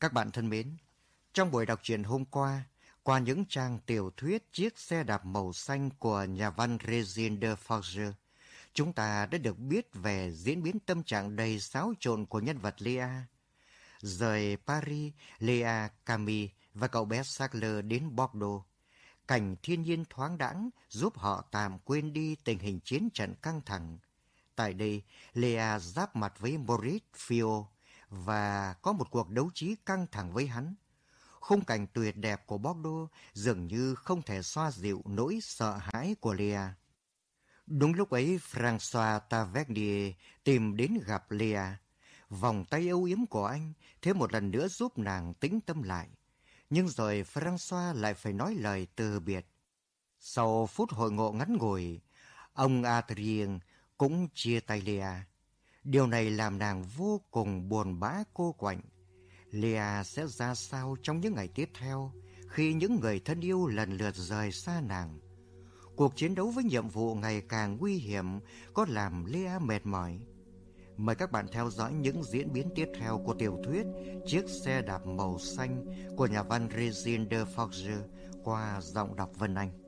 Các bạn thân mến, trong buổi đọc truyện hôm qua, qua những trang tiểu thuyết Chiếc xe đạp màu xanh của nhà văn Regine de Forger, chúng ta đã được biết về diễn biến tâm trạng đầy xáo trộn của nhân vật Lea. Rời Paris, Lea, Camille và cậu bé Sackler đến Bordeaux. Cảnh thiên nhiên thoáng đãng giúp họ tạm quên đi tình hình chiến trận căng thẳng. Tại đây, Lea giáp mặt với Maurice Fio và có một cuộc đấu trí căng thẳng với hắn. Khung cảnh tuyệt đẹp của Bordeaux dường như không thể xoa dịu nỗi sợ hãi của Lea. Đúng lúc ấy, François Tavernier tìm đến gặp Lea. Vòng tay âu yếm của anh thế một lần nữa giúp nàng tĩnh tâm lại. Nhưng rồi François lại phải nói lời từ biệt. Sau phút hội ngộ ngắn ngủi, ông Adrien cũng chia tay Lea. Điều này làm nàng vô cùng buồn bã cô quạnh. Lea sẽ ra sao trong những ngày tiếp theo khi những người thân yêu lần lượt rời xa nàng. Cuộc chiến đấu với nhiệm vụ ngày càng nguy hiểm có làm Lea mệt mỏi. Mời các bạn theo dõi những diễn biến tiếp theo của tiểu thuyết Chiếc xe đạp màu xanh của nhà văn Regine de Forger qua giọng đọc Vân Anh.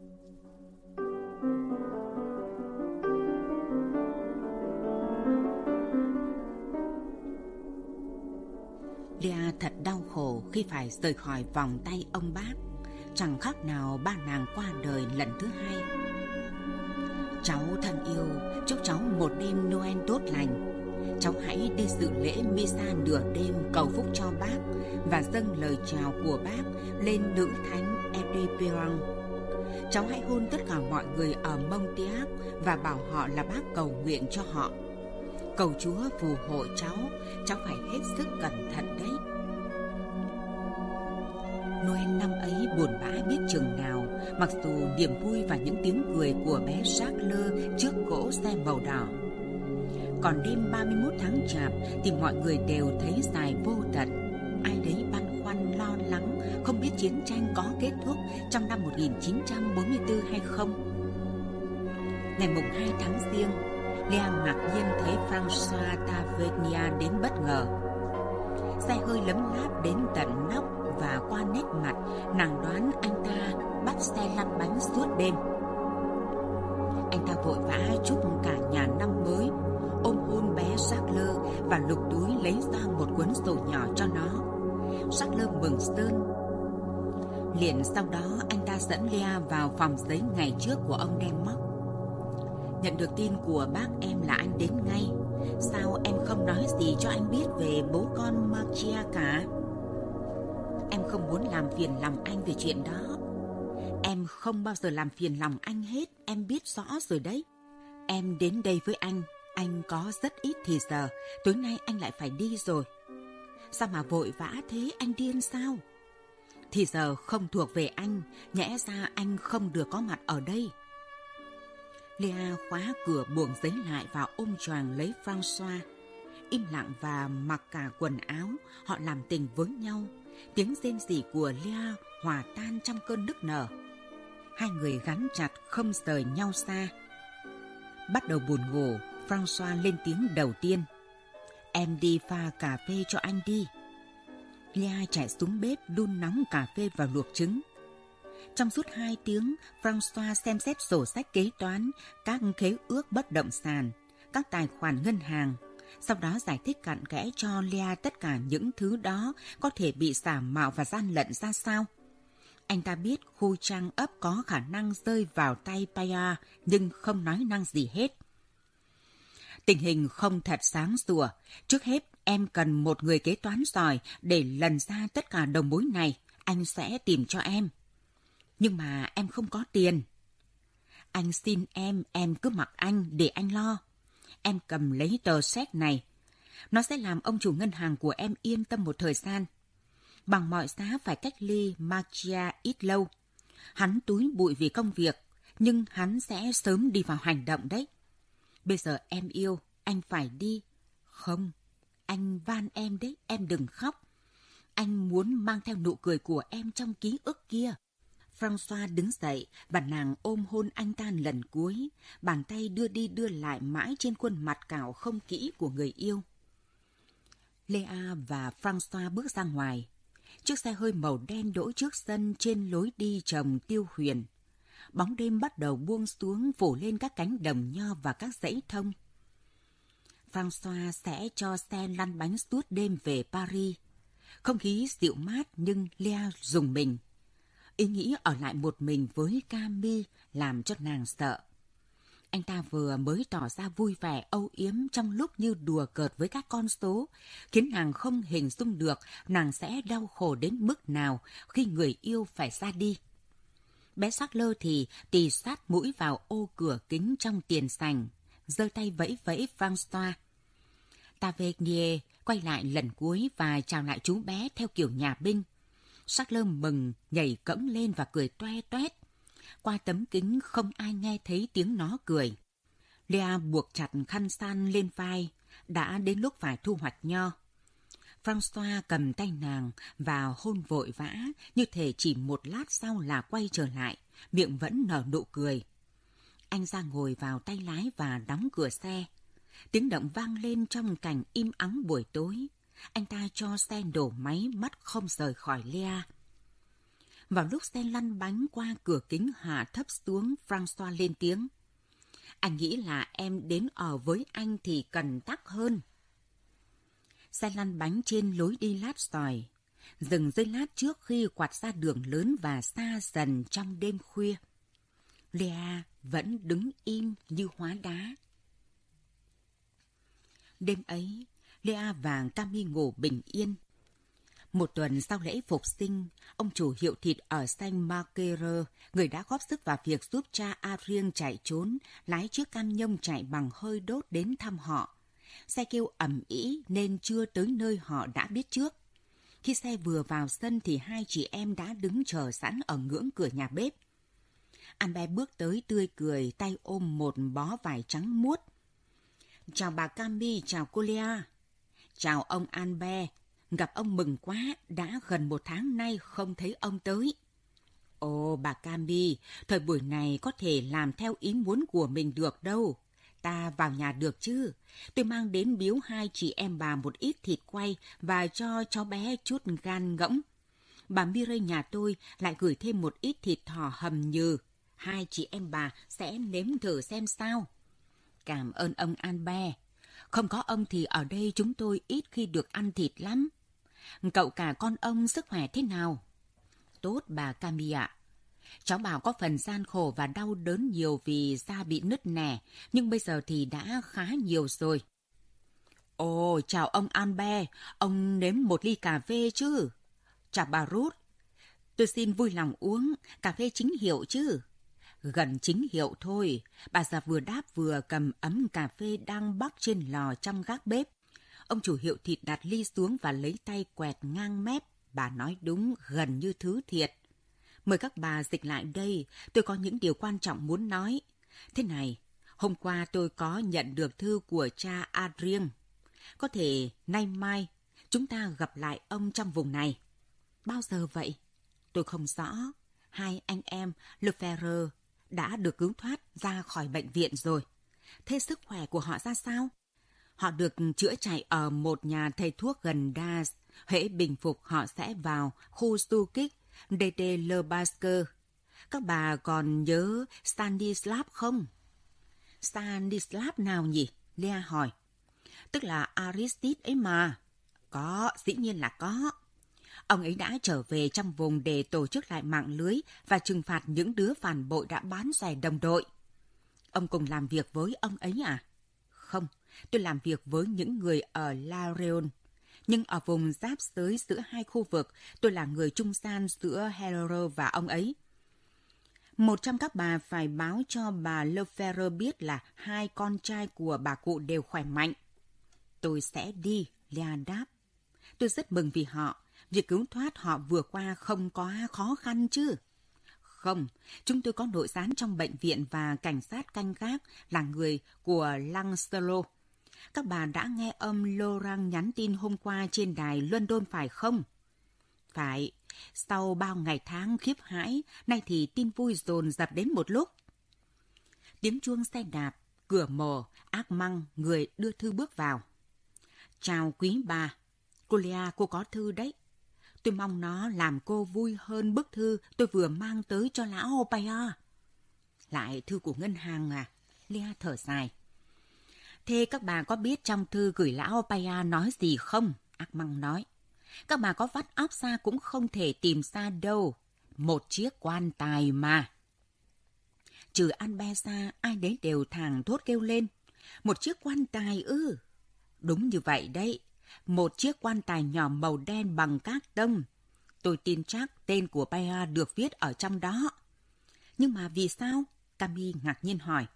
Thật đau khổ khi phải rời khỏi vòng tay ông bác. Chẳng khác nào ba nàng qua đời lần thứ hai. Cháu thân yêu, chúc cháu một đêm Noel tốt lành. Cháu hãy đi dự lễ Misa nửa đêm cầu phúc cho bác Và dâng lời chào của bác lên nữ thánh Edipion Cháu hãy hôn tất cả mọi người ở Montiac Và bảo họ là bác cầu nguyện cho họ. Cầu Chúa phù hộ cháu, cháu phải hết sức cẩn thận đấy. Noel năm ấy buồn bã biết chừng nào, mặc dù niềm vui và những tiếng cười của bé Charles trước cỗ xe màu đỏ. Còn đêm 31 tháng chạp thì mọi người đều thấy dài vô tận. Ai đấy băn khoăn lo lắng, không biết chiến tranh có kết thúc trong năm 1944 hay không. Ngày mùng 2 tháng Giêng, Lea ngạc nhiên thấy François Tavernia đến bất ngờ. Xe hơi lấm láp đến tận nóc và qua nét mặt, nàng đoán anh ta bắt xe lăn bánh suốt đêm. Anh ta vội vã chúc cả nhà năm mới, ôm hôn bé Sackler và lục túi lấy ra một cuốn sổ nhỏ cho nó. Sackler mừng sơn. Liền sau đó anh ta dẫn Lea vào phòng giấy ngày trước của ông Denmark Nhận được tin của bác em là anh đến ngay Sao em không nói gì cho anh biết về bố con Marcia cả Em không muốn làm phiền lòng anh về chuyện đó. Em không bao giờ làm phiền lòng anh hết Em biết rõ rồi đấy. Em đến đây với anh Anh có rất ít thì giờ Tối nay anh lại phải đi rồi. Sao mà vội vã thế anh điên sao? Thì giờ không thuộc về anh Nhẽ ra anh không được có mặt ở đây. Lea khóa cửa buồng giấy lại và ôm choàng lấy François. Im lặng và mặc cả quần áo, họ làm tình với nhau. Tiếng rên rỉ của Lea hòa tan trong cơn nức nở. Hai người gắn chặt không rời nhau xa. Bắt đầu buồn ngủ, François lên tiếng đầu tiên. Em đi pha cà phê cho anh đi. Lea chạy xuống bếp đun nóng cà phê và luộc trứng. Trong suốt hai tiếng, François xem xét sổ sách kế toán, các khế ước bất động sản, các tài khoản ngân hàng. Sau đó giải thích cặn kẽ cho Lea tất cả những thứ đó có thể bị giả mạo và gian lận ra sao. Anh ta biết khu trang ấp có khả năng rơi vào tay Paya nhưng không nói năng gì hết. Tình hình không thật sáng sủa. Trước hết, em cần một người kế toán giỏi để lần ra tất cả đồng mối này. Anh sẽ tìm cho em. Nhưng mà em không có tiền. Anh xin em, em cứ mặc anh để anh lo. Em cầm lấy tờ séc này. Nó sẽ làm ông chủ ngân hàng của em yên tâm một thời gian. Bằng mọi giá phải cách ly Magia ít lâu. Hắn túi bụi vì công việc, nhưng hắn sẽ sớm đi vào hành động đấy. Bây giờ em yêu, anh phải đi. Không, anh van em đấy, em đừng khóc. Anh muốn mang theo nụ cười của em trong ký ức kia. Francois đứng dậy và nàng ôm hôn anh ta lần cuối, bàn tay đưa đi đưa lại mãi trên khuôn mặt cào không kỹ của người yêu. Lea và Francois bước ra ngoài. chiếc xe hơi màu đen đỗ trước sân trên lối đi trồng tiêu huyền. Bóng đêm bắt đầu buông xuống phủ lên các cánh đồng nho và các dãy thông. Francois sẽ cho xe lăn bánh suốt đêm về Paris. Không khí dịu mát nhưng Lea dùng mình. Ý nghĩ ở lại một mình với Cami làm cho nàng sợ. Anh ta vừa mới tỏ ra vui vẻ âu yếm trong lúc như đùa cợt với các con số, khiến nàng không hình dung được nàng sẽ đau khổ đến mức nào khi người yêu phải ra đi. Bé sắc lơ thì tì sát mũi vào ô cửa kính trong tiền sành, giơ tay vẫy vẫy François. Tavernier quay lại lần cuối và chào lại chú bé theo kiểu nhà binh. Sắc lơ mừng, nhảy cẫng lên và cười toe toét. Qua tấm kính không ai nghe thấy tiếng nó cười. Lea buộc chặt khăn san lên vai, đã đến lúc phải thu hoạch nho. François cầm tay nàng và hôn vội vã, như thể chỉ một lát sau là quay trở lại, miệng vẫn nở nụ cười. Anh ra ngồi vào tay lái và đóng cửa xe. Tiếng động vang lên trong cảnh im ắng buổi tối. Anh ta cho xe đổ máy mắt không rời khỏi Lea. Vào lúc xe lăn bánh qua cửa kính hạ thấp xuống, Francois lên tiếng. Anh nghĩ là em đến ở với anh thì cần tắc hơn. Xe lăn bánh trên lối đi lát sỏi, dừng dây lát trước khi quạt ra đường lớn và xa dần trong đêm khuya. Lea vẫn đứng im như hóa đá. Đêm ấy, Lea và Cami ngủ bình yên. Một tuần sau lễ phục sinh, ông chủ hiệu thịt ở Saint Marquere, người đã góp sức vào việc giúp cha Adrien chạy trốn, lái chiếc cam nhông chạy bằng hơi đốt đến thăm họ. Xe kêu ẩm ý nên chưa tới nơi họ đã biết trước. Khi xe vừa vào sân thì hai chị em đã đứng chờ sẵn ở ngưỡng cửa nhà bếp. An bé bước tới tươi cười, tay ôm một bó vải trắng muốt. Chào bà Cami, chào cô Lea. Chào ông An Be, gặp ông mừng quá, đã gần một tháng nay không thấy ông tới. Ồ, bà Cami, thời buổi này có thể làm theo ý muốn của mình được đâu. Ta vào nhà được chứ? Tôi mang đến biếu hai chị em bà một ít thịt quay và cho cháu bé chút gan ngỗng. Bà Mirai nhà tôi lại gửi thêm một ít thịt thỏ hầm nhừ. Hai chị em bà sẽ nếm thử xem sao. Cảm ơn ông An Be. Không có ông thì ở đây chúng tôi ít khi được ăn thịt lắm. Cậu cả con ông sức khỏe thế nào? Tốt bà Cami ạ. Cháu bảo có phần gian khổ và đau đớn nhiều vì da bị nứt nẻ, nhưng bây giờ thì đã khá nhiều rồi. Ồ, chào ông Anbe, ông nếm một ly cà phê chứ? Chào bà Ruth, tôi xin vui lòng uống, cà phê chính hiệu chứ? Gần chính hiệu thôi, bà già vừa đáp vừa cầm ấm cà phê đang bắc trên lò trong gác bếp. Ông chủ hiệu thịt đặt ly xuống và lấy tay quẹt ngang mép. Bà nói đúng, gần như thứ thiệt. Mời các bà dịch lại đây, tôi có những điều quan trọng muốn nói. Thế này, hôm qua tôi có nhận được thư của cha Adrien. Có thể nay mai chúng ta gặp lại ông trong vùng này. Bao giờ vậy? Tôi không rõ. Hai anh em Lefebvre đã được cứu thoát ra khỏi bệnh viện rồi. Thế sức khỏe của họ ra sao? Họ được chữa chạy ở một nhà thầy thuốc gần Das. Hễ bình phục họ sẽ vào khu du kích DT Lebasker. Các bà còn nhớ Stanislav không? Stanislav nào nhỉ? Lea hỏi. Tức là Aristide ấy mà. Có, dĩ nhiên là có. Ông ấy đã trở về trong vùng để tổ chức lại mạng lưới và trừng phạt những đứa phản bội đã bán rẻ đồng đội. Ông cùng làm việc với ông ấy à? Không, tôi làm việc với những người ở La Réunion nhưng ở vùng giáp giới giữa hai khu vực, tôi là người trung gian giữa Herrero và ông ấy. Một trong các bà phải báo cho bà Lefebvre biết là hai con trai của bà cụ đều khỏe mạnh. Tôi sẽ đi, Lea đáp. Tôi rất mừng vì họ. Việc cứu thoát họ vừa qua không có khó khăn chứ. Không, chúng tôi có nội gián trong bệnh viện và cảnh sát canh gác là người của Langselo. Các bà đã nghe âm Laurent nhắn tin hôm qua trên đài London phải không? Phải, sau bao ngày tháng khiếp hãi, nay thì tin vui dồn dập đến một lúc. Tiếng chuông xe đạp, cửa mở, ác măng, người đưa thư bước vào. Chào quý bà, cô Lea, cô có thư đấy. Tôi mong nó làm cô vui hơn bức thư tôi vừa mang tới cho lão Opaia. Lại thư của ngân hàng à? Lea thở dài. Thế các bà có biết trong thư gửi lão Opaia nói gì không? Ác măng nói. Các bà có vắt óc ra cũng không thể tìm ra đâu. Một chiếc quan tài mà. Trừ ăn be ra, ai đấy đều thàng thốt kêu lên. Một chiếc quan tài ư? Đúng như vậy đấy. Một chiếc quan tài nhỏ màu đen bằng các tông. Tôi tin chắc tên của Paya được viết ở trong đó. Nhưng mà vì sao? Cami ngạc nhiên hỏi.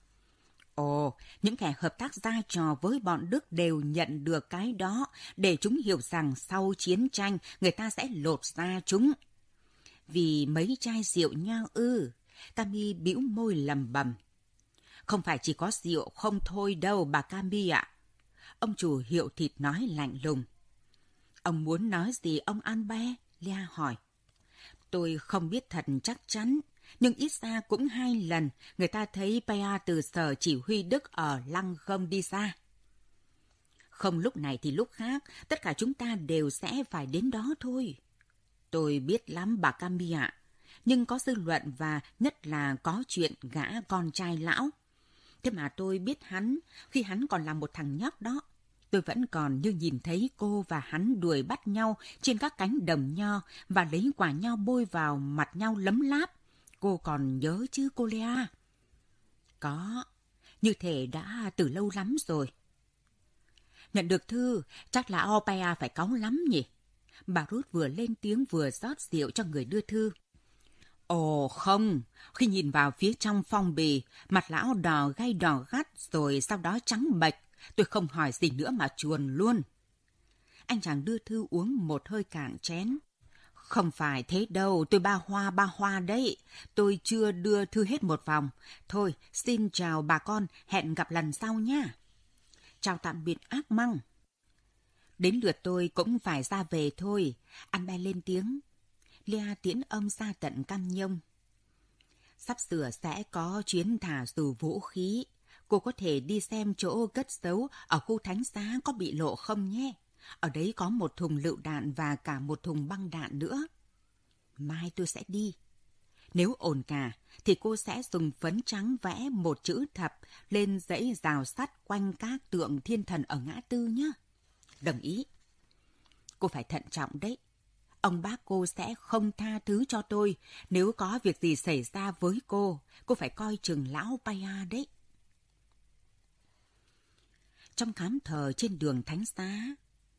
Ồ, những kẻ hợp tác gia trò với bọn Đức đều nhận được cái đó để chúng hiểu rằng sau chiến tranh người ta sẽ lột ra chúng. Vì mấy chai rượu nhau ư, Cami bĩu môi lầm bầm. Không phải chỉ có rượu không thôi đâu bà Cami ạ. Ông chủ hiệu thịt nói lạnh lùng. Ông muốn nói gì ông An Be? Lia hỏi. Tôi không biết thật chắc chắn, nhưng ít ra cũng hai lần người ta thấy Pea từ sở chỉ huy Đức ở Lăng Gông đi xa. Không lúc này thì lúc khác, tất cả chúng ta đều sẽ phải đến đó thôi. Tôi biết lắm bà Cami ạ, nhưng có dư luận và nhất là có chuyện gã con trai lão. Thế mà tôi biết hắn khi hắn còn là một thằng nhóc đó. Tôi vẫn còn như nhìn thấy cô và hắn đuổi bắt nhau trên các cánh đồng nho và lấy quả nho bôi vào mặt nhau lấm láp. Cô còn nhớ chứ cô Lea? Có, như thể đã từ lâu lắm rồi. Nhận được thư, chắc là Opea phải cáu lắm nhỉ? Bà Ruth vừa lên tiếng vừa rót rượu cho người đưa thư. Ồ không, khi nhìn vào phía trong phong bì, mặt lão đỏ gay đỏ gắt rồi sau đó trắng bệch. Tôi không hỏi gì nữa mà chuồn luôn. Anh chàng đưa thư uống một hơi cạn chén. Không phải thế đâu, tôi ba hoa ba hoa đấy. Tôi chưa đưa thư hết một vòng. Thôi, xin chào bà con, hẹn gặp lần sau nha. Chào tạm biệt ác măng. Đến lượt tôi cũng phải ra về thôi. Anh bay lên tiếng. Lia tiễn ông ra tận căn nhông. Sắp sửa sẽ có chuyến thả dù vũ khí. Cô có thể đi xem chỗ cất giấu ở khu thánh xá có bị lộ không nhé. Ở đấy có một thùng lựu đạn và cả một thùng băng đạn nữa. Mai tôi sẽ đi. Nếu ổn cả, thì cô sẽ dùng phấn trắng vẽ một chữ thập lên dãy rào sắt quanh các tượng thiên thần ở ngã tư nhé. Đồng ý. Cô phải thận trọng đấy. Ông bác cô sẽ không tha thứ cho tôi nếu có việc gì xảy ra với cô. Cô phải coi chừng lão Paya đấy. Trong khám thờ trên đường Thánh Xá,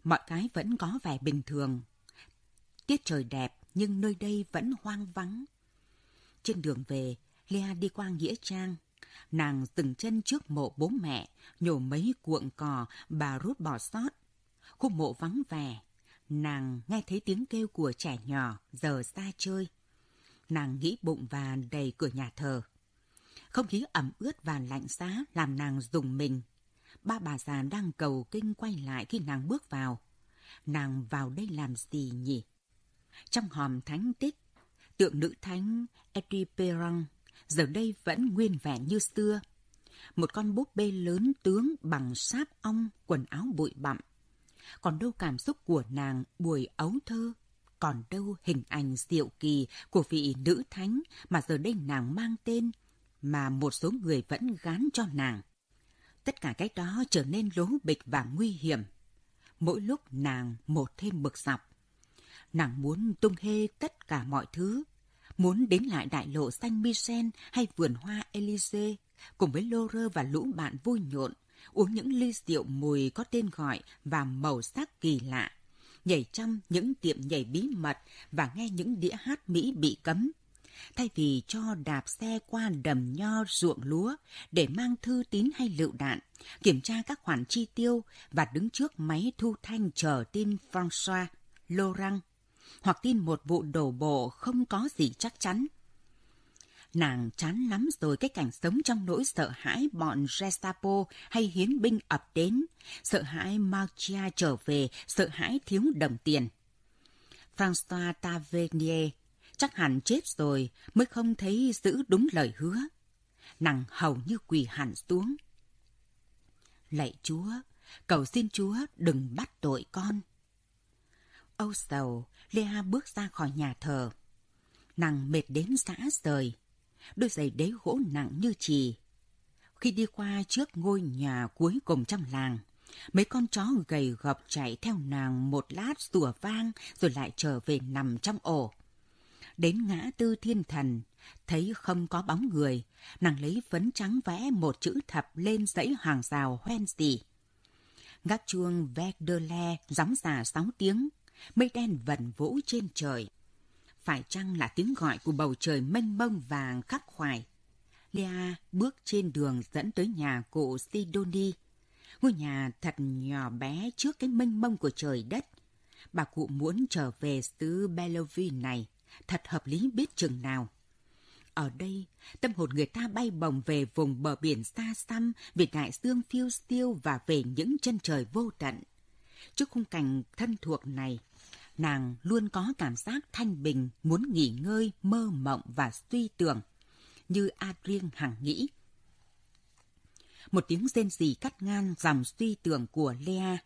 mọi cái vẫn có vẻ bình thường. Tiết trời đẹp nhưng nơi đây vẫn hoang vắng. Trên đường về, Lea đi qua Nghĩa Trang. Nàng dừng chân trước mộ bố mẹ, nhổ mấy cuộn cỏ bà rút bỏ sót. Khu mộ vắng vẻ, nàng nghe thấy tiếng kêu của trẻ nhỏ giờ xa chơi. Nàng nghĩ bụng và đầy cửa nhà thờ. Không khí ẩm ướt và lạnh giá làm nàng dùng mình ba bà già đang cầu kinh quay lại khi nàng bước vào. Nàng vào đây làm gì nhỉ? Trong hòm thánh tích, tượng nữ thánh Ediperang giờ đây vẫn nguyên vẹn như xưa. Một con búp bê lớn tướng bằng sáp ong, quần áo bụi bặm. Còn đâu cảm xúc của nàng buổi ấu thơ, còn đâu hình ảnh diệu kỳ của vị nữ thánh mà giờ đây nàng mang tên mà một số người vẫn gán cho nàng. Tất cả cái đó trở nên lố bịch và nguy hiểm. Mỗi lúc nàng một thêm bực dọc. Nàng muốn tung hê tất cả mọi thứ. Muốn đến lại đại lộ Saint Michel hay vườn hoa Elysee cùng với Lore và lũ bạn vui nhộn, uống những ly rượu mùi có tên gọi và màu sắc kỳ lạ, nhảy trong những tiệm nhảy bí mật và nghe những đĩa hát Mỹ bị cấm thay vì cho đạp xe qua đầm nho ruộng lúa để mang thư tín hay lựu đạn, kiểm tra các khoản chi tiêu và đứng trước máy thu thanh chờ tin François Laurent hoặc tin một vụ đổ bộ không có gì chắc chắn. Nàng chán lắm rồi cái cảnh sống trong nỗi sợ hãi bọn Gestapo hay hiến binh ập đến, sợ hãi Marcia trở về, sợ hãi thiếu đồng tiền. François Tavernier chắc hẳn chết rồi mới không thấy giữ đúng lời hứa. Nàng hầu như quỳ hẳn xuống. Lạy Chúa, cầu xin Chúa đừng bắt tội con. Âu sầu, Lea bước ra khỏi nhà thờ. Nàng mệt đến xã rời, đôi giày đế gỗ nặng như chì. Khi đi qua trước ngôi nhà cuối cùng trong làng, mấy con chó gầy gập chạy theo nàng một lát sủa vang rồi lại trở về nằm trong ổ. Đến ngã tư thiên thần, thấy không có bóng người, nàng lấy phấn trắng vẽ một chữ thập lên dãy hàng rào hoen xì. Gác chuông Verdelet gióng già sáu tiếng, mây đen vần vũ trên trời. Phải chăng là tiếng gọi của bầu trời mênh mông vàng khắc khoải? Lea bước trên đường dẫn tới nhà cụ Sidoni. Ngôi nhà thật nhỏ bé trước cái mênh mông của trời đất. Bà cụ muốn trở về xứ Bellevue này, thật hợp lý biết chừng nào. Ở đây, tâm hồn người ta bay bồng về vùng bờ biển xa xăm, vì đại dương phiêu tiêu và về những chân trời vô tận. Trước khung cảnh thân thuộc này, nàng luôn có cảm giác thanh bình, muốn nghỉ ngơi, mơ mộng và suy tưởng, như Adrien hằng nghĩ. Một tiếng rên rỉ cắt ngang dòng suy tưởng của Lea.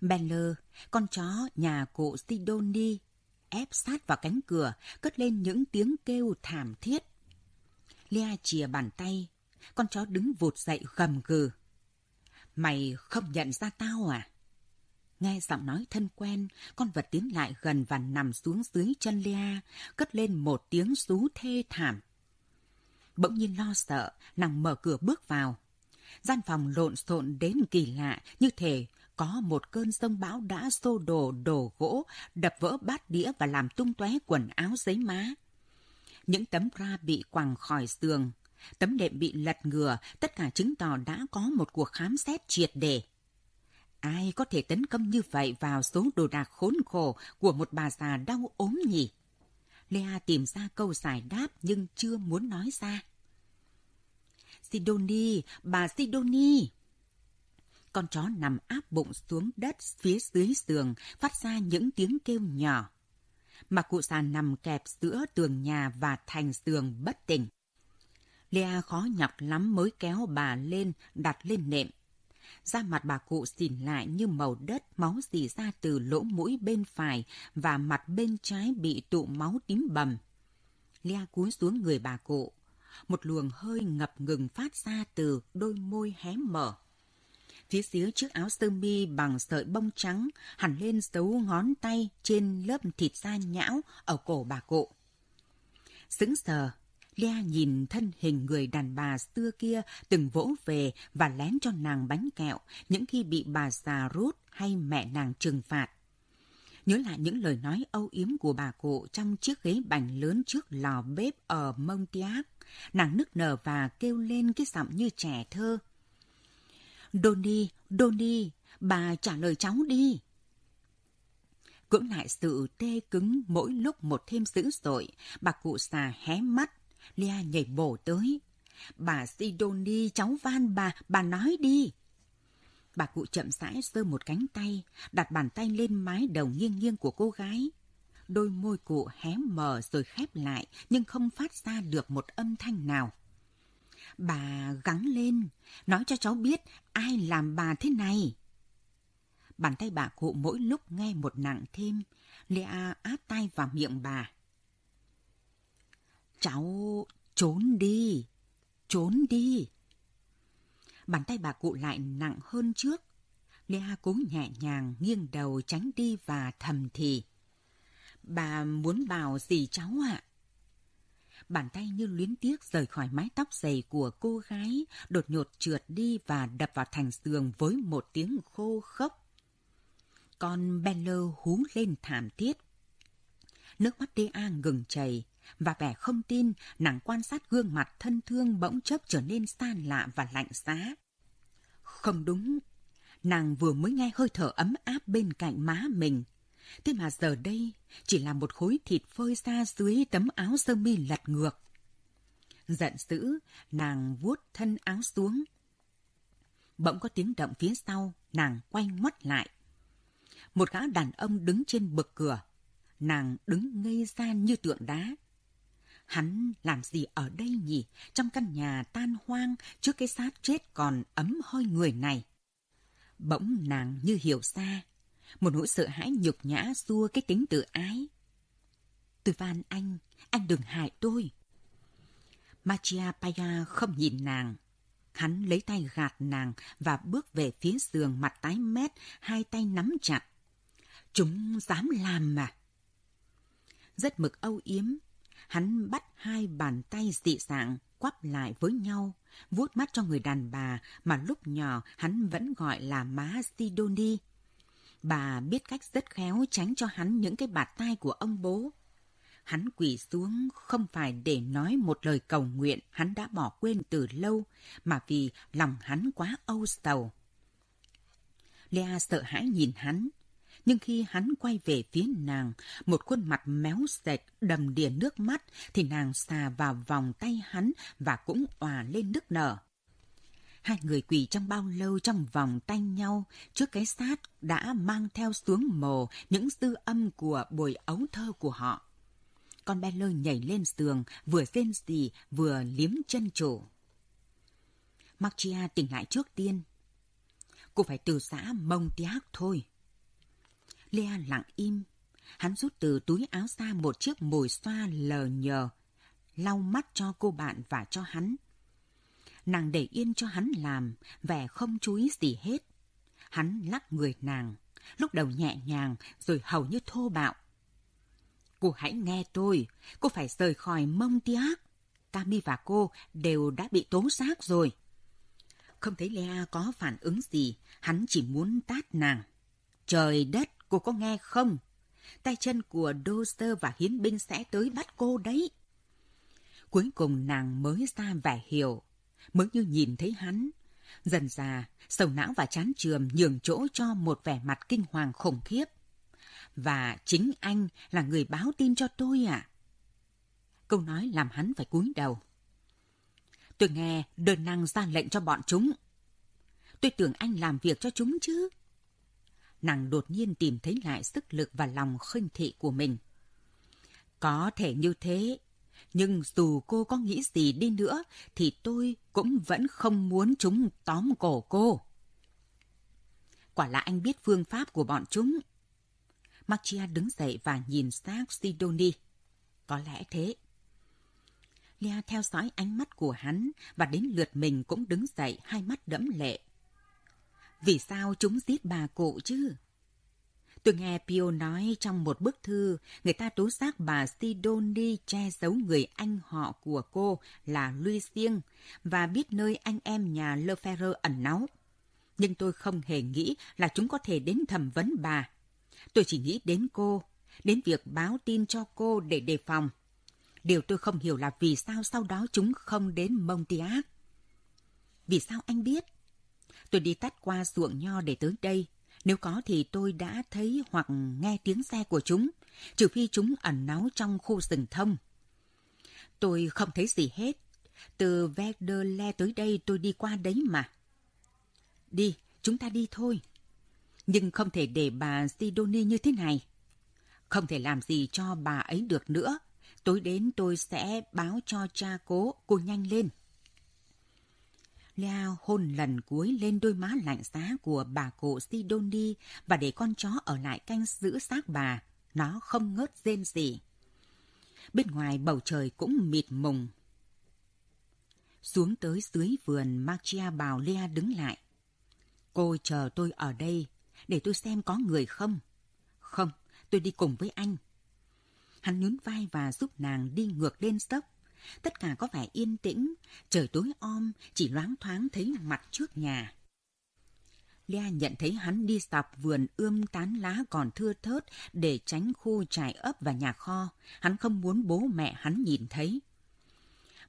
Beller, con chó nhà cụ Sidoni, ép sát vào cánh cửa, cất lên những tiếng kêu thảm thiết. Lea chìa bàn tay, con chó đứng vụt dậy gầm gừ. Mày không nhận ra tao à? Nghe giọng nói thân quen, con vật tiến lại gần và nằm xuống dưới chân Lea, cất lên một tiếng rú thê thảm. Bỗng nhiên lo sợ, nàng mở cửa bước vào. Gian phòng lộn xộn đến kỳ lạ, như thể có một cơn sông bão đã xô đổ đổ gỗ, đập vỡ bát đĩa và làm tung tóe quần áo giấy má. Những tấm ra bị quẳng khỏi giường, tấm đệm bị lật ngừa, tất cả chứng tỏ đã có một cuộc khám xét triệt để. Ai có thể tấn công như vậy vào số đồ đạc khốn khổ của một bà già đau ốm nhỉ? Lea tìm ra câu giải đáp nhưng chưa muốn nói ra. Sidoni, bà Sidoni! Con chó nằm áp bụng xuống đất phía dưới giường, phát ra những tiếng kêu nhỏ. Mà cụ già nằm kẹp giữa tường nhà và thành giường bất tỉnh. Lea khó nhọc lắm mới kéo bà lên, đặt lên nệm. Da mặt bà cụ xỉn lại như màu đất, máu dì ra từ lỗ mũi bên phải và mặt bên trái bị tụ máu tím bầm. Lea cúi xuống người bà cụ. Một luồng hơi ngập ngừng phát ra từ đôi môi hé mở. Phía dưới chiếc áo sơ mi bằng sợi bông trắng hẳn lên dấu ngón tay trên lớp thịt da nhão ở cổ bà cụ. Sững sờ, Lea nhìn thân hình người đàn bà xưa kia từng vỗ về và lén cho nàng bánh kẹo những khi bị bà già rút hay mẹ nàng trừng phạt. Nhớ lại những lời nói âu yếm của bà cụ trong chiếc ghế bành lớn trước lò bếp ở Montiac. Nàng nức nở và kêu lên cái giọng như trẻ thơ. Donny, Donny, bà trả lời cháu đi. Cưỡng lại sự tê cứng mỗi lúc một thêm dữ dội, bà cụ xà hé mắt, Lia nhảy bổ tới. Bà Sidoni, cháu van bà, bà nói đi. Bà cụ chậm rãi giơ một cánh tay, đặt bàn tay lên mái đầu nghiêng nghiêng của cô gái. Đôi môi cụ hé mở rồi khép lại, nhưng không phát ra được một âm thanh nào. Bà gắng lên, nói cho cháu biết ai làm bà thế này. Bàn tay bà cụ mỗi lúc nghe một nặng thêm, Lea áp tay vào miệng bà. Cháu trốn đi, trốn đi. Bàn tay bà cụ lại nặng hơn trước. Lea cố nhẹ nhàng nghiêng đầu tránh đi và thầm thì. Bà muốn bảo gì cháu ạ? Bàn tay như luyến tiếc rời khỏi mái tóc dày của cô gái, đột nhột trượt đi và đập vào thành giường với một tiếng khô khốc. Con Bello hú lên thảm thiết. Nước mắt Dea ngừng chảy, và vẻ không tin, nàng quan sát gương mặt thân thương bỗng chốc trở nên xa lạ và lạnh giá. Không đúng, nàng vừa mới nghe hơi thở ấm áp bên cạnh má mình. Thế mà giờ đây chỉ là một khối thịt phơi ra dưới tấm áo sơ mi lật ngược. Giận dữ, nàng vuốt thân áo xuống. Bỗng có tiếng động phía sau, nàng quay ngoắt lại. Một gã đàn ông đứng trên bực cửa. Nàng đứng ngây ra như tượng đá. Hắn làm gì ở đây nhỉ? Trong căn nhà tan hoang trước cái xác chết còn ấm hơi người này. Bỗng nàng như hiểu ra. Một nỗi sợ hãi nhục nhã xua cái tính tự ái. Tôi van anh, anh đừng hại tôi. Machia Paya không nhìn nàng. Hắn lấy tay gạt nàng và bước về phía giường mặt tái mét, hai tay nắm chặt. Chúng dám làm mà. Rất mực âu yếm, hắn bắt hai bàn tay dị dạng quắp lại với nhau, vuốt mắt cho người đàn bà mà lúc nhỏ hắn vẫn gọi là má Sidoni. Bà biết cách rất khéo tránh cho hắn những cái bạt tai của ông bố. Hắn quỳ xuống không phải để nói một lời cầu nguyện hắn đã bỏ quên từ lâu, mà vì lòng hắn quá âu sầu. Lea sợ hãi nhìn hắn, nhưng khi hắn quay về phía nàng, một khuôn mặt méo sệt đầm đìa nước mắt, thì nàng xà vào vòng tay hắn và cũng òa lên nước nở. Hai người quỳ trong bao lâu trong vòng tay nhau, trước cái sát đã mang theo xuống mồ những dư âm của buổi ấu thơ của họ. Con bé lơ nhảy lên giường, vừa rên rỉ, vừa liếm chân chủ. Marcia tỉnh lại trước tiên. Cô phải từ xã Mông Tiác thôi. Lea lặng im. Hắn rút từ túi áo ra một chiếc mồi xoa lờ nhờ, lau mắt cho cô bạn và cho hắn. Nàng để yên cho hắn làm, vẻ không chú ý gì hết. Hắn lắc người nàng, lúc đầu nhẹ nhàng rồi hầu như thô bạo. Cô hãy nghe tôi, cô phải rời khỏi mông tiác. Cami và cô đều đã bị tố giác rồi. Không thấy Lea có phản ứng gì, hắn chỉ muốn tát nàng. Trời đất, cô có nghe không? Tay chân của Doster và hiến binh sẽ tới bắt cô đấy. Cuối cùng nàng mới ra vẻ hiểu, mới như nhìn thấy hắn. Dần già, sầu não và chán trường nhường chỗ cho một vẻ mặt kinh hoàng khủng khiếp. Và chính anh là người báo tin cho tôi à? Câu nói làm hắn phải cúi đầu. Tôi nghe đơn năng ra lệnh cho bọn chúng. Tôi tưởng anh làm việc cho chúng chứ nàng đột nhiên tìm thấy lại sức lực và lòng khinh thị của mình. Có thể như thế, nhưng dù cô có nghĩ gì đi nữa, thì tôi cũng vẫn không muốn chúng tóm cổ cô. Quả là anh biết phương pháp của bọn chúng. Machia đứng dậy và nhìn xác Sidoni. Có lẽ thế. Lea theo dõi ánh mắt của hắn và đến lượt mình cũng đứng dậy, hai mắt đẫm lệ. Vì sao chúng giết bà cụ chứ? Tôi nghe Pio nói trong một bức thư, người ta tố giác bà Sidoni che giấu người anh họ của cô là Lucien và biết nơi anh em nhà Leferre ẩn náu. Nhưng tôi không hề nghĩ là chúng có thể đến thẩm vấn bà. Tôi chỉ nghĩ đến cô, đến việc báo tin cho cô để đề phòng. Điều tôi không hiểu là vì sao sau đó chúng không đến Montiac. Vì sao anh biết? Tôi đi tắt qua ruộng nho để tới đây. Nếu có thì tôi đã thấy hoặc nghe tiếng xe của chúng, trừ phi chúng ẩn náu trong khu rừng thông. Tôi không thấy gì hết. Từ Verderle tới đây tôi đi qua đấy mà. Đi, chúng ta đi thôi. Nhưng không thể để bà Sidoni như thế này. Không thể làm gì cho bà ấy được nữa. Tối đến tôi sẽ báo cho cha cố, cô nhanh lên. Lea hôn lần cuối lên đôi má lạnh giá của bà cụ Sidoni và để con chó ở lại canh giữ xác bà. Nó không ngớt rên gì. Bên ngoài bầu trời cũng mịt mùng. Xuống tới dưới vườn, Machia bảo Lea đứng lại. Cô chờ tôi ở đây, để tôi xem có người không. Không, tôi đi cùng với anh. Hắn nhún vai và giúp nàng đi ngược lên dốc. Tất cả có vẻ yên tĩnh, trời tối om, chỉ loáng thoáng thấy mặt trước nhà. Lea nhận thấy hắn đi dọc vườn ươm tán lá còn thưa thớt để tránh khu trại ấp và nhà kho. Hắn không muốn bố mẹ hắn nhìn thấy.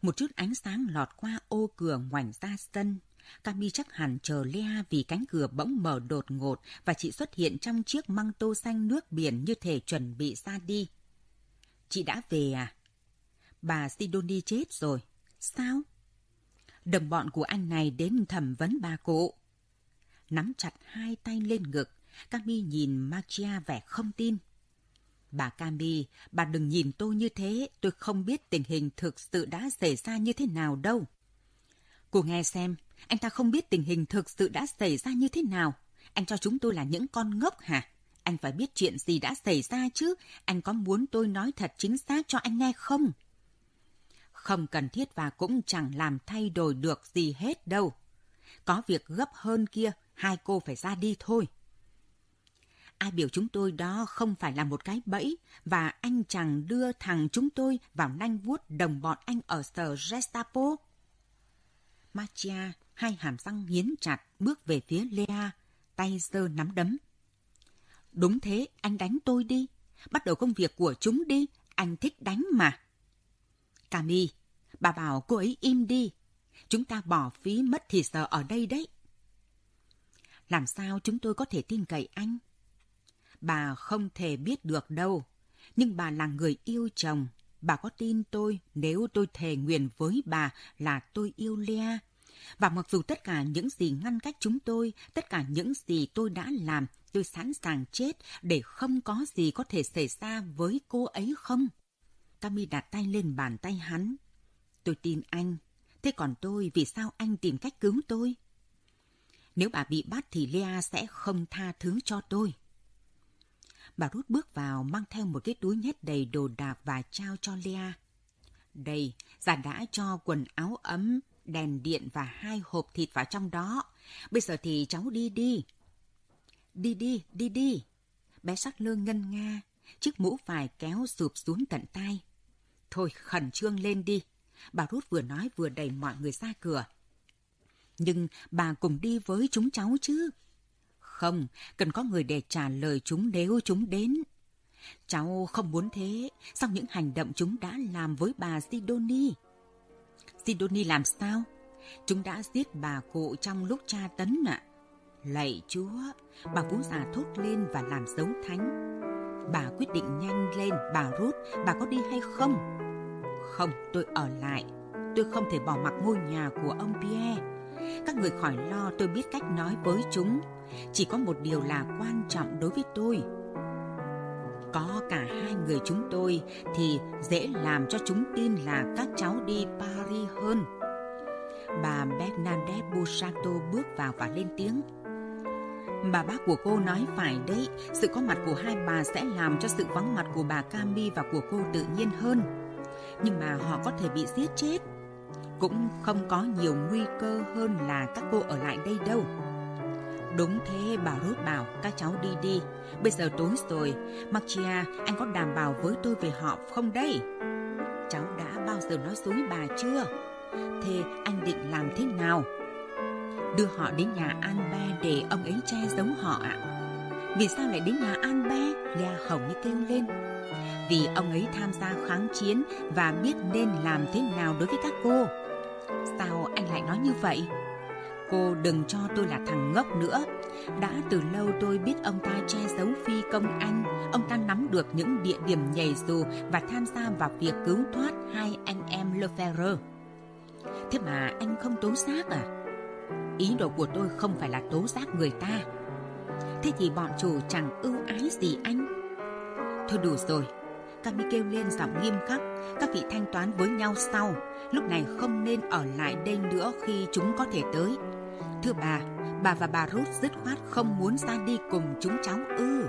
Một chút ánh sáng lọt qua ô cửa ngoảnh ra sân. Cami chắc hẳn chờ Lea vì cánh cửa bỗng mở đột ngột và chị xuất hiện trong chiếc măng tô xanh nước biển như thể chuẩn bị ra đi. Chị đã về à? Bà Sidoni chết rồi. Sao? Đồng bọn của anh này đến thẩm vấn bà cụ. Nắm chặt hai tay lên ngực, Cami nhìn Machia vẻ không tin. Bà Cami, bà đừng nhìn tôi như thế, tôi không biết tình hình thực sự đã xảy ra như thế nào đâu. Cô nghe xem, anh ta không biết tình hình thực sự đã xảy ra như thế nào. Anh cho chúng tôi là những con ngốc hả? anh phải biết chuyện gì đã xảy ra chứ. Anh có muốn tôi nói thật chính xác cho anh nghe không? Không cần thiết và cũng chẳng làm thay đổi được gì hết đâu. Có việc gấp hơn kia, hai cô phải ra đi thôi. Ai biểu chúng tôi đó không phải là một cái bẫy và anh chẳng đưa thằng chúng tôi vào nanh vuốt đồng bọn anh ở sở Gestapo. Machia, hai hàm răng nghiến chặt, bước về phía Lea, tay giơ nắm đấm. Đúng thế, anh đánh tôi đi. Bắt đầu công việc của chúng đi, anh thích đánh mà. Cami, bà bảo cô ấy im đi. Chúng ta bỏ phí mất thì giờ ở đây đấy. Làm sao chúng tôi có thể tin cậy anh? Bà không thể biết được đâu. Nhưng bà là người yêu chồng. Bà có tin tôi nếu tôi thề nguyện với bà là tôi yêu Lea. Và mặc dù tất cả những gì ngăn cách chúng tôi, tất cả những gì tôi đã làm, tôi sẵn sàng chết để không có gì có thể xảy ra với cô ấy không? Cami đặt tay lên bàn tay hắn. Tôi tin anh. Thế còn tôi, vì sao anh tìm cách cứu tôi? Nếu bà bị bắt thì Lea sẽ không tha thứ cho tôi. Bà rút bước vào mang theo một cái túi nhét đầy đồ đạc và trao cho Lea. Đây, già đã cho quần áo ấm, đèn điện và hai hộp thịt vào trong đó. Bây giờ thì cháu đi đi. Đi đi, đi đi. Bé sắc lơ ngân nga, chiếc mũ vải kéo sụp xuống tận tay. Thôi khẩn trương lên đi. Bà Rút vừa nói vừa đẩy mọi người ra cửa. Nhưng bà cùng đi với chúng cháu chứ. Không, cần có người để trả lời chúng nếu chúng đến. Cháu không muốn thế, sau những hành động chúng đã làm với bà Sidoni. Sidoni làm sao? Chúng đã giết bà cụ trong lúc tra tấn ạ. À. Lạy Chúa, bà vú già thốt lên và làm dấu thánh. Bà quyết định nhanh lên, bà rút, bà có đi hay không? Không, tôi ở lại. Tôi không thể bỏ mặc ngôi nhà của ông Pierre. Các người khỏi lo tôi biết cách nói với chúng. Chỉ có một điều là quan trọng đối với tôi. Có cả hai người chúng tôi thì dễ làm cho chúng tin là các cháu đi Paris hơn. Bà Bernadette Busato bước vào và lên tiếng. Bà bác của cô nói phải đấy, sự có mặt của hai bà sẽ làm cho sự vắng mặt của bà Cami và của cô tự nhiên hơn. Nhưng mà họ có thể bị giết chết. Cũng không có nhiều nguy cơ hơn là các cô ở lại đây đâu. Đúng thế, bà Rốt bảo, các cháu đi đi. Bây giờ tối rồi, Marcia à, anh có đảm bảo với tôi về họ không đây? Cháu đã bao giờ nói dối bà chưa? Thế anh định làm thế nào? Đưa họ đến nhà An để ông ấy che giấu họ ạ. Vì sao lại đến nhà An Lea hồng như kêu lên. Vì ông ấy tham gia kháng chiến và biết nên làm thế nào đối với các cô. Sao anh lại nói như vậy? Cô đừng cho tôi là thằng ngốc nữa. Đã từ lâu tôi biết ông ta che giấu phi công anh. Ông ta nắm được những địa điểm nhảy dù và tham gia vào việc cứu thoát hai anh em Lefebvre. Thế mà anh không tố giác à? Ý đồ của tôi không phải là tố giác người ta. Thế thì bọn chủ chẳng ưu ái gì anh. Thôi đủ rồi. Cami kêu lên giọng nghiêm khắc. Các vị thanh toán với nhau sau. Lúc này không nên ở lại đây nữa khi chúng có thể tới. Thưa bà, bà và bà Ruth dứt khoát không muốn ra đi cùng chúng cháu ư.